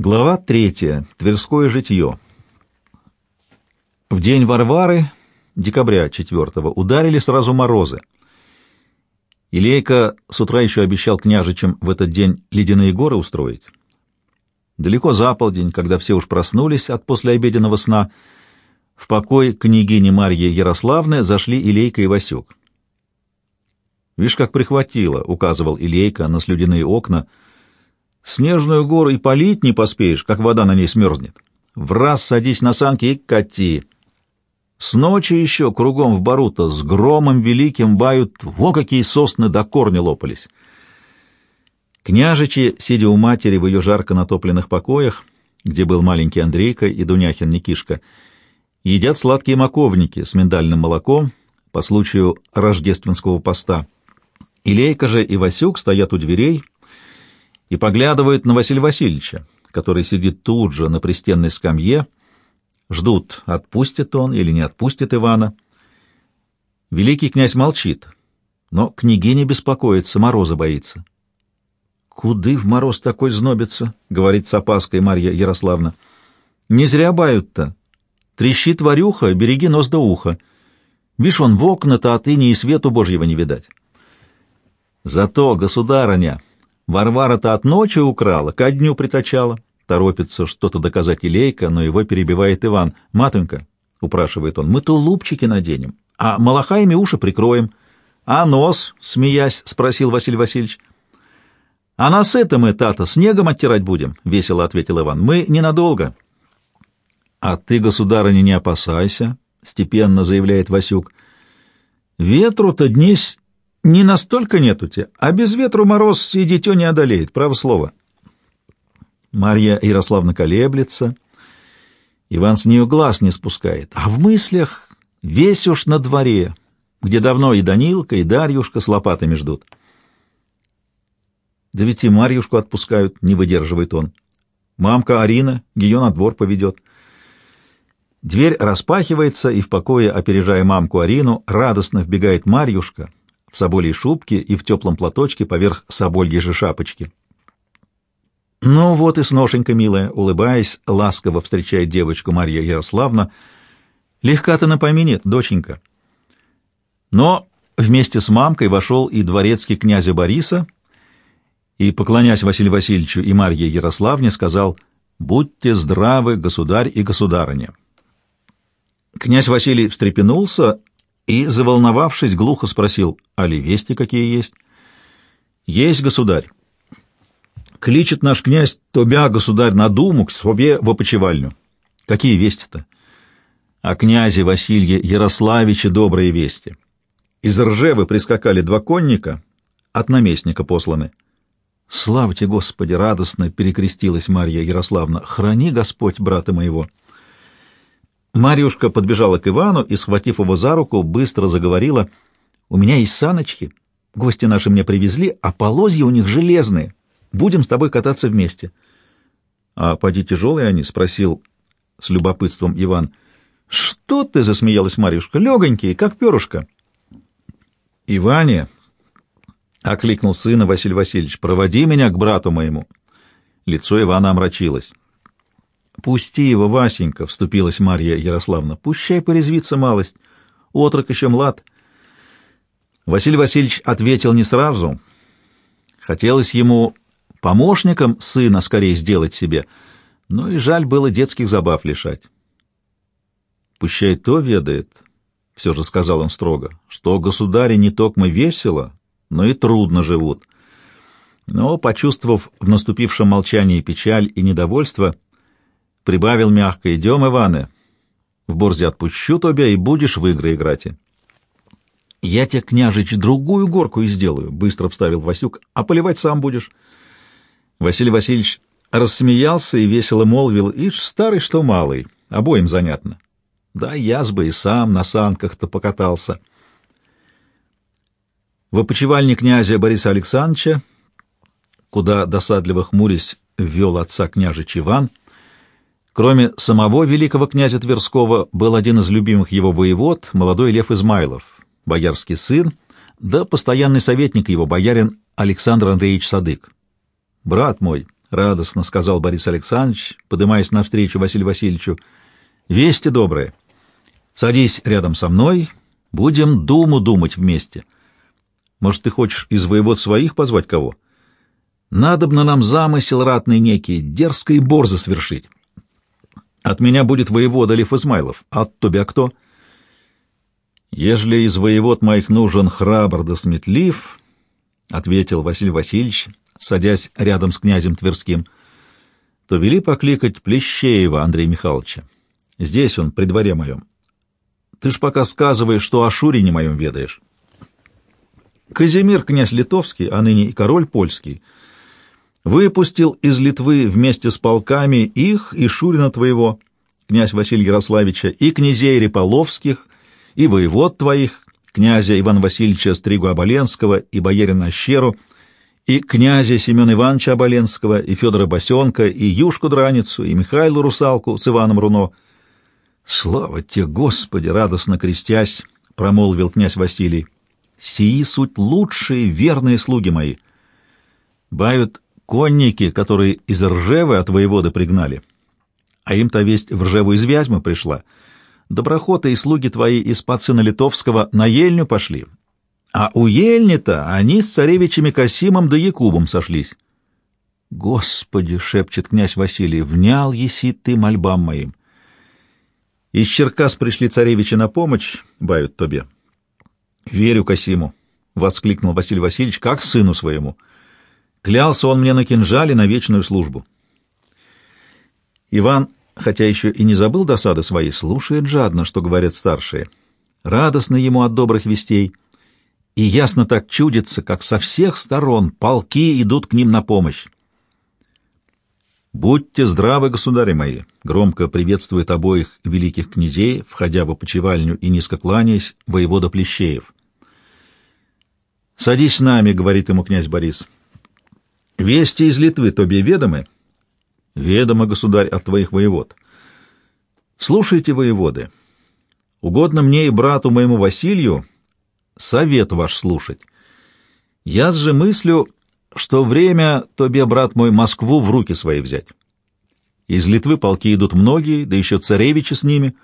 Глава третья. Тверское житье. В день Варвары, декабря 4 ударили сразу морозы. Илейка с утра еще обещал княжичам в этот день ледяные горы устроить. Далеко за полдень, когда все уж проснулись от послеобеденного сна, в покой княгини Марьи Ярославны зашли Илейка и Васюк. «Вишь, как прихватило», — указывал Илейка на слюдяные окна — Снежную гору и полить не поспеешь, как вода на ней смерзнет. В раз садись на санки и кати. С ночи еще кругом в Барута с громом великим бают, во какие сосны до корня лопались. Княжичи, сидя у матери в ее жарко натопленных покоях, где был маленький Андрейка и Дуняхин Никишка, едят сладкие маковники с миндальным молоком по случаю рождественского поста. Илейка же и Васюк стоят у дверей — и поглядывают на Василия Васильевича, который сидит тут же на пристенной скамье, ждут, отпустит он или не отпустит Ивана. Великий князь молчит, но княгиня беспокоится, мороза боится. «Куды в мороз такой знобится?» — говорит с опаской Марья Ярославна. «Не зря бают-то. Трещит варюха, береги нос до уха. Вишь, вон в окна-то от и свету Божьего не видать». «Зато, государыня!» Варвара-то от ночи украла, ко дню притачала. Торопится что-то доказать Илейка, но его перебивает Иван. «Матонька», — упрашивает он, — «мы тулупчики наденем, а малахаями уши прикроем». «А нос?» — смеясь, спросил Василий Васильевич. «А нас это мы, тата, снегом оттирать будем», — весело ответил Иван. «Мы ненадолго». «А ты, государыня, не опасайся», — степенно заявляет Васюк. «Ветру-то днесь не настолько нету те, а без ветру мороз и дитё не одолеет, право слово. Марья Ярославна колеблется, Иван с нее глаз не спускает, а в мыслях весь уж на дворе, где давно и Данилка, и Дарьюшка с лопатами ждут. Да ведь и Марьюшку отпускают, не выдерживает он. Мамка Арина ее на двор поведет. Дверь распахивается, и в покое, опережая мамку Арину, радостно вбегает Марьюшка, соболей шубке и в теплом платочке поверх собольей же шапочки. «Ну вот и сношенька, милая», — улыбаясь, ласково встречает девочку Марья Ярославна. «Легка ты на помине, доченька». Но вместе с мамкой вошел и дворецкий князя Бориса, и, поклонясь Василию Васильевичу и Марье Ярославне, сказал «Будьте здравы, государь и государыня». Князь Василий встрепенулся и, заволновавшись, глухо спросил, «А ли вести какие есть?» «Есть, государь. Кличет наш князь Тобя, государь, на думу к себе в опочивальню. Какие вести-то?» «А князе Василия Ярославича добрые вести. Из Ржевы прискакали два конника, от наместника посланы». «Славьте, Господи!» — радостно перекрестилась Марья Ярославна. «Храни, Господь, брата моего!» Марьюшка подбежала к Ивану и, схватив его за руку, быстро заговорила. «У меня есть саночки. Гости наши мне привезли, а полозья у них железные. Будем с тобой кататься вместе». «А поди тяжелые они?» — спросил с любопытством Иван. «Что ты?» — засмеялась Марьюшка. «Легонькие, как перышко». «Иване!» — окликнул сына Василий Васильевич. «Проводи меня к брату моему». Лицо Ивана омрачилось. «Пусти его, Васенька!» — вступилась Марья Ярославна. «Пущай порезвится малость. Отрок еще млад». Василий Васильевич ответил не сразу. Хотелось ему помощником сына скорее сделать себе, но и жаль было детских забав лишать. «Пущай то ведает», — все же сказал он строго, — «что государи не токмо весело, но и трудно живут». Но, почувствовав в наступившем молчании печаль и недовольство, — Прибавил мягко, идем, Иваны. В борзе отпущу тебя, и будешь в игры играть. Я тебе, княжич, другую горку и сделаю, быстро вставил Васюк, а поливать сам будешь. Василий Васильевич рассмеялся и весело молвил, ишь, старый что малый, обоим занятно. Да я бы и сам на санках-то покатался. В опочивальне князя Бориса Александровича, куда досадливо хмурясь ввел отца княжич Иван, Кроме самого великого князя Тверского, был один из любимых его воевод, молодой Лев Измайлов, боярский сын, да постоянный советник его, боярин Александр Андреевич Садык. «Брат мой», — радостно сказал Борис Александрович, поднимаясь навстречу Василию Васильевичу. — Вести добрые. Садись рядом со мной, будем думу думать вместе. Может, ты хочешь из воевод своих позвать кого? Надобно нам замысел ратный некий, дерзко и борзо свершить. От меня будет воевода Лев Измайлов, от тебя кто? Ежели из воевод моих нужен храбр да сметлив, — ответил Василий Васильевич, садясь рядом с князем Тверским, — то вели покликать Плещеева Андрея Михайловича. Здесь он, при дворе моем. Ты ж пока сказываешь, что о Шурине моем ведаешь. Казимир, князь литовский, а ныне и король польский, выпустил из Литвы вместе с полками их и Шурина твоего, князь Василия Ярославича, и князей Реполовских, и воевод твоих, князя Ивана Васильевича Стригу Оболенского и боярина Щеру, и князя Семена Ивановича Оболенского, и Федора Босенка, и Юшку Драницу, и Михайлу Русалку с Иваном Руно. «Слава тебе, Господи!» — радостно крестясь, промолвил князь Василий. «Сии суть лучшие верные слуги мои. Бают конники, которые из Ржевы от воеводы пригнали, а им-то весть в Ржеву из Вязьмы пришла. Доброхоты и слуги твои из пацана Литовского на Ельню пошли, а у Ельни-то они с царевичами Касимом да Якубом сошлись». «Господи!» — шепчет князь Василий, — «внял еси ты мольбам моим». Из Черкас пришли царевичи на помощь, бают тебе. Верю Касиму, — воскликнул Василий Васильевич, — как сыну своему. Клялся он мне на кинжале на вечную службу. Иван, хотя еще и не забыл досады своей, слушает жадно, что говорят старшие. Радостно ему от добрых вестей, и ясно так чудится, как со всех сторон полки идут к ним на помощь. «Будьте здравы, государи мои!» — громко приветствует обоих великих князей, входя в опочивальню и низко кланяясь, воевода Плещеев. «Садись с нами», — говорит ему князь Борис. «Вести из Литвы тебе ведомы?» «Ведомо, государь, от твоих воевод». «Слушайте, воеводы, угодно мне и брату моему Василию совет ваш слушать. Я же мыслю что время тебе, брат мой, Москву в руки свои взять. Из Литвы полки идут многие, да еще царевичи с ними.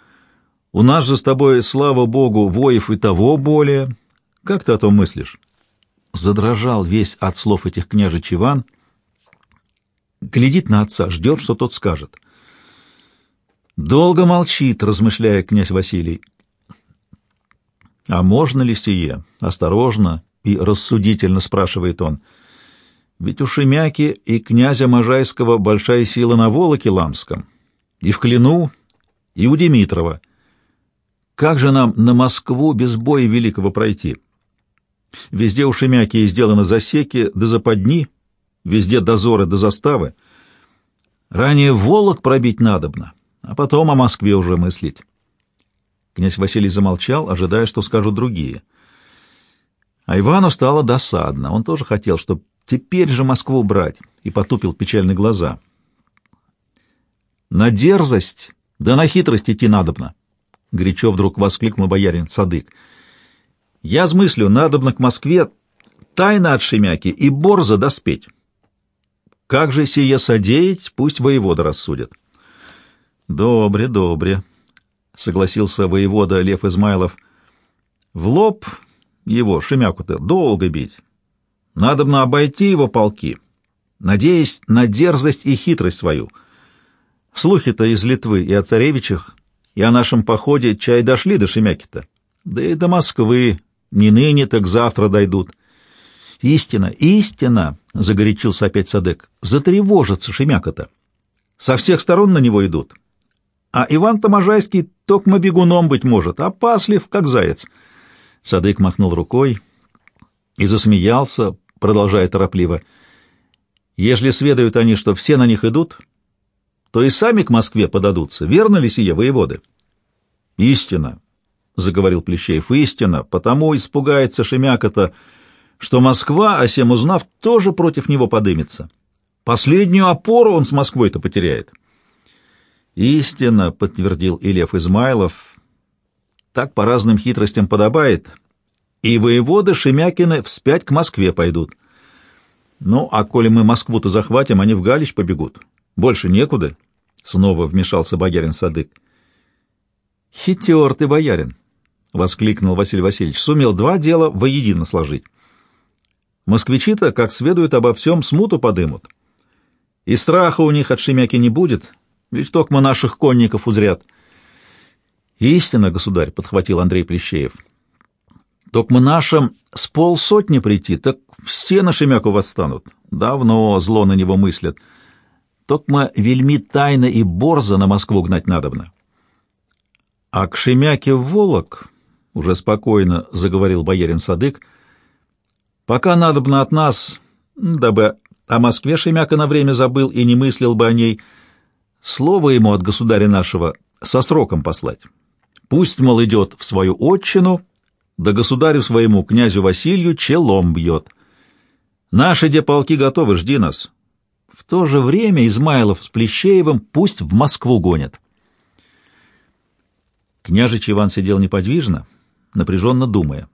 У нас же с тобой, слава богу, воев и того более. Как ты о том мыслишь?» Задрожал весь от слов этих княжич Иван. Глядит на отца, ждет, что тот скажет. Долго молчит, размышляя князь Василий. «А можно ли сие?» — осторожно и рассудительно спрашивает он — ведь у Шемяки и князя Можайского большая сила на Волоке Ламском, и в Клину, и у Димитрова. Как же нам на Москву без боя великого пройти? Везде у Шемяки сделаны засеки да западни, везде дозоры да заставы. Ранее Волок пробить надобно, а потом о Москве уже мыслить. Князь Василий замолчал, ожидая, что скажут другие. А Ивану стало досадно. Он тоже хотел, чтобы Теперь же Москву брать!» и потупил печальные глаза. «На дерзость, да на хитрость идти надобно!» — горячо вдруг воскликнул боярин Садык. «Я смыслю, надобно к Москве тайно от Шемяки и борзо доспеть. Как же сие содеять, пусть воевода рассудят». «Добре, добре», — согласился воевода Лев Измайлов. «В лоб его, Шемяку-то, долго бить». Надобно обойти его полки, надеясь на дерзость и хитрость свою. Слухи-то из Литвы и о царевичах, и о нашем походе чай дошли до Шемяки-то. Да и до Москвы не ныне, так завтра дойдут. Истина, истина, — загорячился опять Садек, — затревожится Шемяка-то. Со всех сторон на него идут. А Иван-то Можайский токмо бегуном быть может, опаслив, как заяц. Садык махнул рукой и засмеялся, продолжая торопливо, «Ежели сведают они, что все на них идут, то и сами к Москве подадутся. Верно ли сие, воеводы?» «Истина», — заговорил Плещеев, — «истина, потому испугается Шемяка-то, что Москва, о сем узнав, тоже против него подымется. Последнюю опору он с Москвой-то потеряет». «Истина», — подтвердил Ильев Измайлов, — «так по разным хитростям подобает» и воеводы Шемякины вспять к Москве пойдут. Ну, а коли мы Москву-то захватим, они в Галич побегут. Больше некуда. Снова вмешался боярин Садык. Хитер ты, боярин, воскликнул Василий Васильевич. Сумел два дела воедино сложить. Москвичи-то, как следует, обо всем смуту подымут. И страха у них от Шемяки не будет, лишь только наших конников узрят. Истинно, государь, — подхватил Андрей Плещеев. Только нашим с полсотни прийти, так все на Шемяку восстанут. Давно зло на него мыслят. Токма вельми тайно и борзо на Москву гнать надобно. А к Шемяке Волок, — уже спокойно заговорил боярин Садык, — пока надобно от нас, дабы о Москве Шемяка на время забыл и не мыслил бы о ней, слово ему от государя нашего со сроком послать. Пусть, мол, идет в свою отчину, да государю своему, князю Василию, челом бьет. Наши де полки готовы, жди нас. В то же время Измайлов с Плещеевым пусть в Москву гонят. Княжич Иван сидел неподвижно, напряженно думая.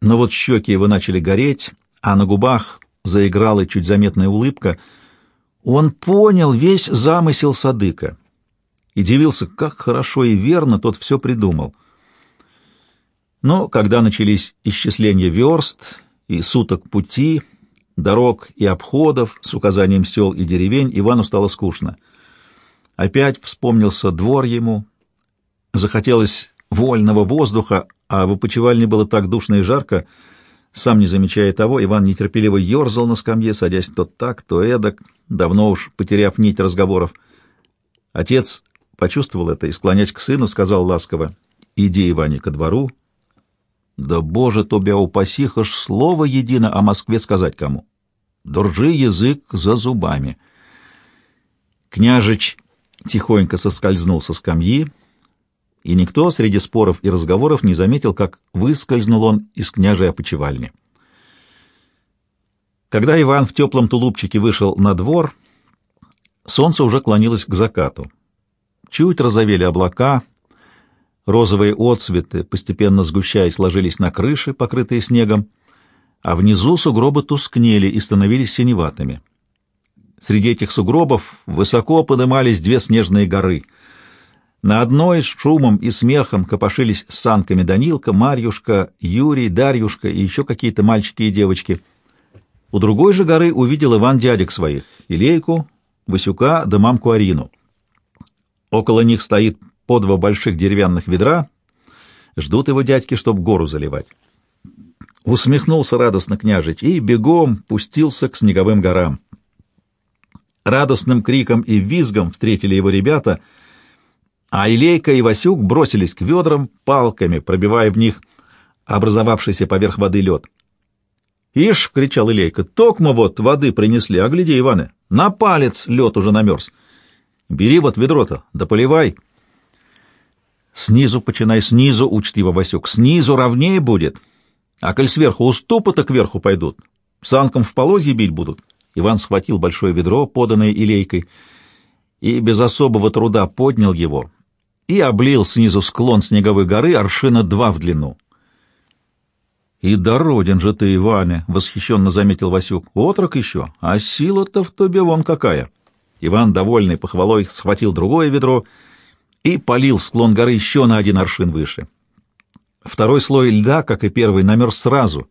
Но вот щеки его начали гореть, а на губах заиграла чуть заметная улыбка. Он понял весь замысел Садыка и дивился, как хорошо и верно тот все придумал. Но когда начались исчисления верст и суток пути, дорог и обходов с указанием сел и деревень, Ивану стало скучно. Опять вспомнился двор ему, захотелось вольного воздуха, а в опочивальне было так душно и жарко, сам не замечая того, Иван нетерпеливо ерзал на скамье, садясь то так, то эдак, давно уж потеряв нить разговоров. Отец почувствовал это и, склонясь к сыну, сказал ласково, «Иди, Иване, ко двору, да, Боже, тобя упаси, хошь слово едино о Москве сказать кому. Держи язык за зубами. Княжич тихонько соскользнул со скамьи, и никто среди споров и разговоров не заметил, как выскользнул он из княжей опочивальни. Когда Иван в теплом тулупчике вышел на двор, солнце уже клонилось к закату. Чуть разовели облака — Розовые отцветы, постепенно сгущаясь, ложились на крыши, покрытые снегом, а внизу сугробы тускнели и становились синеватыми. Среди этих сугробов высоко подымались две снежные горы. На одной с шумом и смехом копошились с санками Данилка, Марьюшка, Юрий, Дарьюшка и еще какие-то мальчики и девочки. У другой же горы увидел Иван дядек своих — Илейку, Васюка да мамку Арину. Около них стоит по два больших деревянных ведра, ждут его дядьки, чтоб гору заливать. Усмехнулся радостно княжич и бегом пустился к снеговым горам. Радостным криком и визгом встретили его ребята, а Илейка и Васюк бросились к ведрам палками, пробивая в них образовавшийся поверх воды лед. «Ишь!» — кричал Илейка. «Токмо вот воды принесли, а гляди, Иваны, на палец лед уже намерз. Бери вот ведро-то, да поливай». Снизу, починай снизу, учтиво Васюк, снизу ровнее будет. А коль сверху уступы, то кверху пойдут. Санком в полозье бить будут. Иван схватил большое ведро, поданное Илейкой, и без особого труда поднял его и облил снизу склон снеговой горы аршина два в длину. «И дороден же ты, Иване!» — восхищенно заметил Васюк. «Отрок еще, а сила-то в тебе вон какая!» Иван, довольный похвалой, схватил другое ведро — и полил склон горы еще на один аршин выше. Второй слой льда, как и первый, намерз сразу,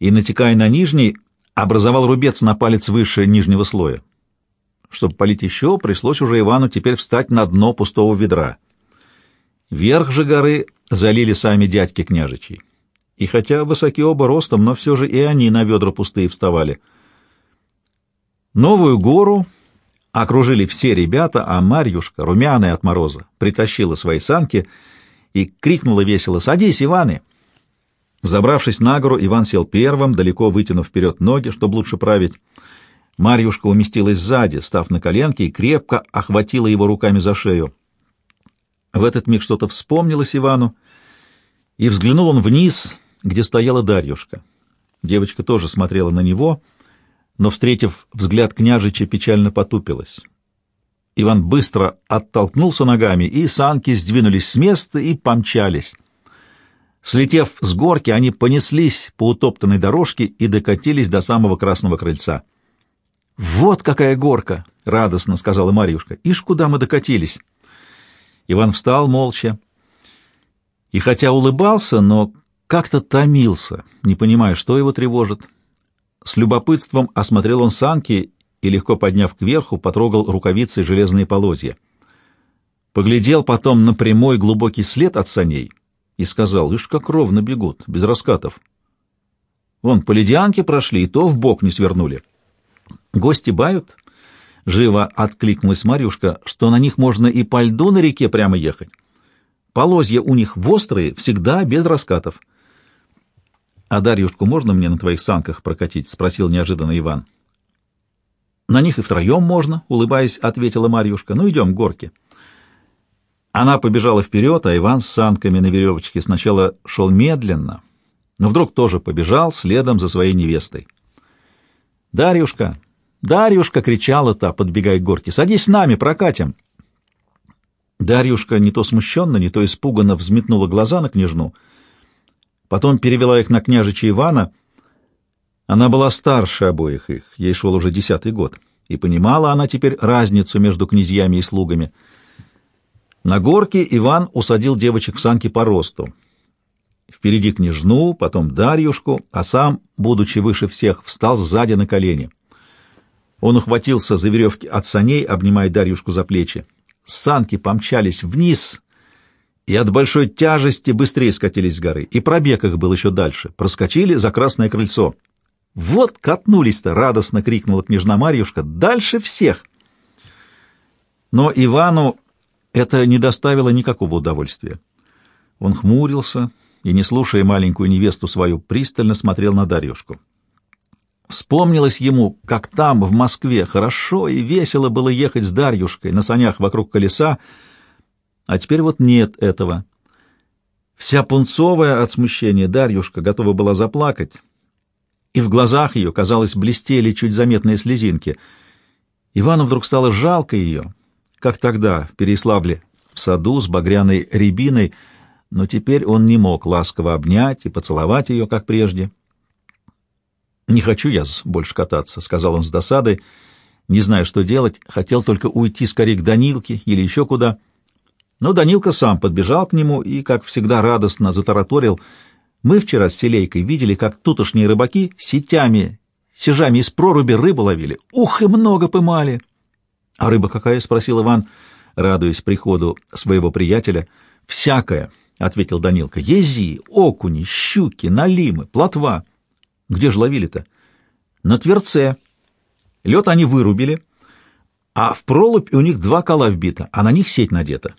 и, натекая на нижний, образовал рубец на палец выше нижнего слоя. Чтобы полить еще, пришлось уже Ивану теперь встать на дно пустого ведра. Верх же горы залили сами дядьки княжичи. И хотя высоки оба ростом, но все же и они на ведра пустые вставали. Новую гору окружили все ребята, а Марьюшка, румяная от мороза, притащила свои санки и крикнула весело «Садись, Иваны!». Забравшись на гору, Иван сел первым, далеко вытянув вперед ноги, чтобы лучше править. Марьюшка уместилась сзади, став на коленки, и крепко охватила его руками за шею. В этот миг что-то вспомнилось Ивану, и взглянул он вниз, где стояла Дарьюшка. Девочка тоже смотрела на него — но, встретив взгляд княжича, печально потупилась. Иван быстро оттолкнулся ногами, и санки сдвинулись с места и помчались. Слетев с горки, они понеслись по утоптанной дорожке и докатились до самого красного крыльца. «Вот какая горка!» — радостно сказала Марьюшка. «Ишь, куда мы докатились!» Иван встал молча и хотя улыбался, но как-то томился, не понимая, что его тревожит. С любопытством осмотрел он санки и, легко подняв кверху, потрогал рукавицей железные полозья. Поглядел потом на прямой глубокий след от саней и сказал, «Ишь, как ровно бегут, без раскатов. Вон, по ледянке прошли, и то в бок не свернули». «Гости бают?» — живо откликнулась Марюшка, что на них можно и по льду на реке прямо ехать. Полозья у них вострые, всегда без раскатов. — А Дарьюшку можно мне на твоих санках прокатить? — спросил неожиданно Иван. — На них и втроем можно, — улыбаясь, ответила Марьюшка. — Ну, идем к горке. Она побежала вперед, а Иван с санками на веревочке сначала шел медленно, но вдруг тоже побежал следом за своей невестой. «Дарьюшка! Дарьюшка!» — кричала та, подбегая к горке. «Садись с нами, прокатим!» Дарьюшка не то смущенно, не то испуганно взметнула глаза на княжну, потом перевела их на княжича Ивана. Она была старше обоих их, ей шел уже десятый год, и понимала она теперь разницу между князьями и слугами. На горке Иван усадил девочек в санки по росту. Впереди княжну, потом Дарьюшку, а сам, будучи выше всех, встал сзади на колени. Он ухватился за веревки от саней, обнимая Дарьюшку за плечи. Санки помчались вниз и от большой тяжести быстрее скатились с горы, и пробег их был еще дальше. Проскочили за красное крыльцо. «Вот катнулись-то!» — радостно крикнула княжна Марьюшка. «Дальше всех!» Но Ивану это не доставило никакого удовольствия. Он хмурился и, не слушая маленькую невесту свою, пристально смотрел на Дарьюшку. Вспомнилось ему, как там, в Москве, хорошо и весело было ехать с Дарьюшкой на санях вокруг колеса, а теперь вот нет этого. Вся пунцовая от смущения Дарьюшка готова была заплакать, и в глазах ее, казалось, блестели чуть заметные слезинки. Ивану вдруг стало жалко ее, как тогда, в Переславле, в саду с багряной рябиной, но теперь он не мог ласково обнять и поцеловать ее, как прежде. «Не хочу я больше кататься», — сказал он с досадой, не зная, что делать, хотел только уйти скорее к Данилке или еще куда. Но Данилка сам подбежал к нему и, как всегда, радостно затараторил. «Мы вчера с Селейкой видели, как тутошние рыбаки сетями, сижами из проруби рыбу ловили. Ух, и много пымали!» «А рыба какая?» — спросил Иван, радуясь приходу своего приятеля. «Всякая», — ответил Данилка. «Ези, окуни, щуки, налимы, плотва». Где же ловили-то? На Тверце. Лед они вырубили, а в пролубь у них два кола вбито, а на них сеть надета.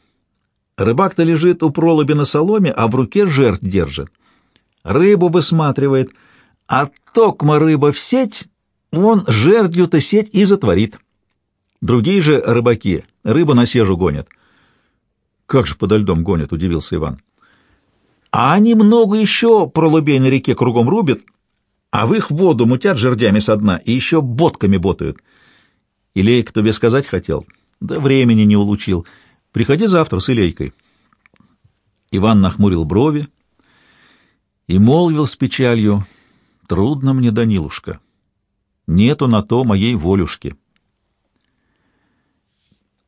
Рыбак-то лежит у пролуби на соломе, а в руке жертв держит. Рыбу высматривает, а токма рыба в сеть, он жердью-то сеть и затворит. Другие же рыбаки рыбу на сежу гонят. «Как же подо льдом гонят?» — удивился Иван. «А они много еще пролубей на реке кругом рубят, а в их воду мутят жердями со дна и еще ботками ботают. Илейка тебе сказать хотел, да времени не улучил. Приходи завтра с Илейкой. Иван нахмурил брови и молвил с печалью, «Трудно мне, Данилушка, нету на то моей волюшки».